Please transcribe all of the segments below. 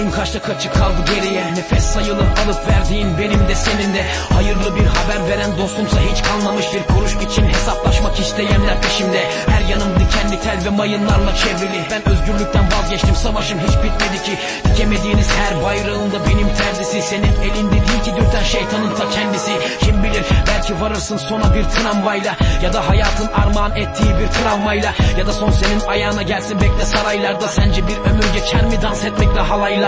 Ömrüm kaçta kaçı kaldı geriye. Nefes sayılı alıp verdiğin benim de senin de. Hayırlı bir haber veren dostumsa hiç kalmamış Bir kuruş için hesaplaşmak isteyenler peşimde. Her yanım dikenli tel ve mayınlarla çevrili. Ben özgürlükten vazgeçtim savaşım hiç bitmedi ki. Dikemediğiniz her bayrağında benim terzisi Senin elinde değil ki dürten şeytanın ta kendisi. Kim bilir belki varırsın sona bir tramvayla. Ya da hayatın armağan ettiği bir travmayla. Ya da son senin ayağına gelsin bekle saraylarda. Sence bir ömür geçer mi? Dans etmekle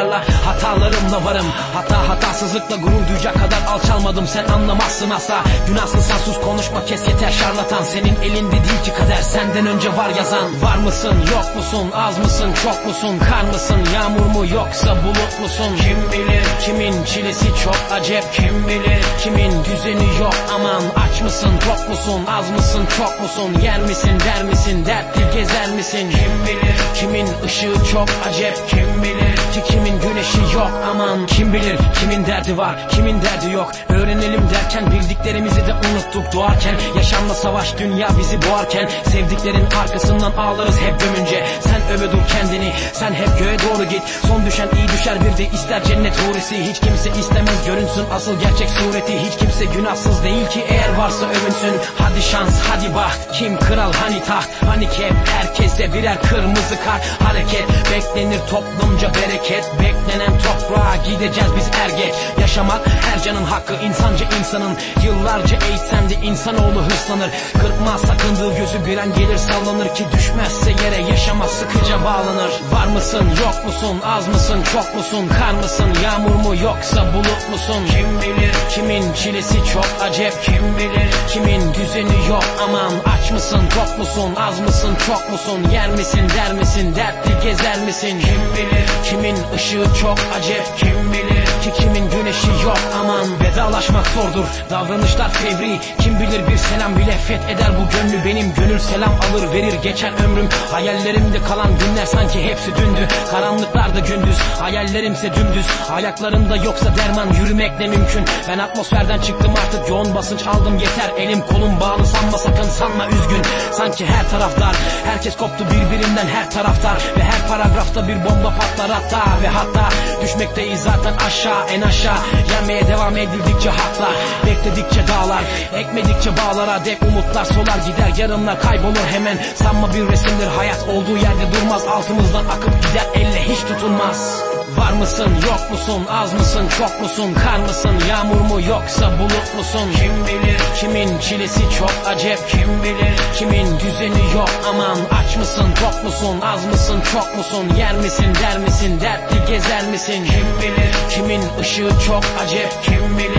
halaylarla Hatalarımla varım. Hata hatasızlıkla gurur duyacak kadar alçalmadım. Sen anlamazsın asla. Günahsın sen sus konuşma. Kes yeter şarlatan. Senin elinde değil ki kader. Senden önce var yazan. Var mısın? Yok musun? Az mısın? Çok musun? Kar mısın? Yağmur mu? Yoksa bulut musun? Kim bilir kimin çilesi çok acep? Kim bilir kimin düzeni yok? Aman Aç mısın? Tok musun? Az mısın? Çok musun? Yer misin? Der misin? Dertli gezer misin? Kim bilir kimin ışığı çok acep? Kim bilir ki kimin güneşi yok? Aman Kim bilir kimin derdi var kimin derdi yok? Öğrenelim derken bildiklerimizi de unuttuk doğarken. Yaşamla savaş dünya bizi boğarken. Sevdiklerin arkasından ağlarız hep gömünce Sen öve dur kendini sen hep göğe doğru git. Son düşen iyi düşer bir de ister cennet hurisi. Hiç kimse istemez görünsün asıl gerçek sureti. Hiç kimse günahsız değil ki eğer varsa övünsün. Hadi şans hadi baht kim kral hani taht? Hani kep herkeste birer kırmızı kart Hareket beklenir toplumca bereket. Beklenen toprağa gideceğiz biz er geç. Yaşamak her canın hakkı insanca insanın. Yıllarca eğitsem de insanoğlu hırslanır. Kırpmaz sakındığı gözü an gelir sallanır ki Düşmezse yere yaşamaz sıkıca bağlanır. Var mısın yok musun az mısın çok musun Kar mısın yağmur mu yoksa bulut musun? Kim bilir kimin çilesi çok acep? Kim bilir kimin düzeni yok? Aman Aç mısın tok musun az mısın çok musun? Yer misin der misin? Dertli gezer misin? Kim bilir kimin ışığı çok acep? Kim bilir ki kimin güneşi yok aman Vedalaşmak zordur. Davranışlar fevri Kim bilir bir selam bile fetheder bu gönlü Benim gönül selam alır verir geçer ömrüm. Hayallerimde kalan günler sanki hepsi dündü. Karanlıklarda gündüz hayallerimse dümdüz. Ayaklarımda yoksa derman yürümek ne mümkün. Ben atmosferden çıktım artık yoğun basınç aldım yeter. Elim kolum bağlı sanma sakın sanma üzgün. Sanki her taraftar herkes koptu birbirinden her taraftar. Ve her paragrafta bir bomba patlar hatta Ve hatta. Düşmekteyiz zaten aşağı en aşağı. Yenmeye devam edildikçe haklar Bekledikçe dağlar. Ekmedikçe bağlara Dek umutlar solar gider. Yarınlar kaybolur hemen. Sanma bir resimdir hayat olduğu yerde durmaz. Altımızdan akıp gider elle hiç tutunmaz Var mısın yok musun az mısın çok musun kar mısın yağmur mu yoksa bulut musun? Kim bilir kimin çilesi çok acep Kim bilir kimin düzeni yok? Aman Aç mısın tok musun az mısın çok musun Yer misin der misin dertli gezer misin? Kim bilir kimin ışığı çok acep Kim bilir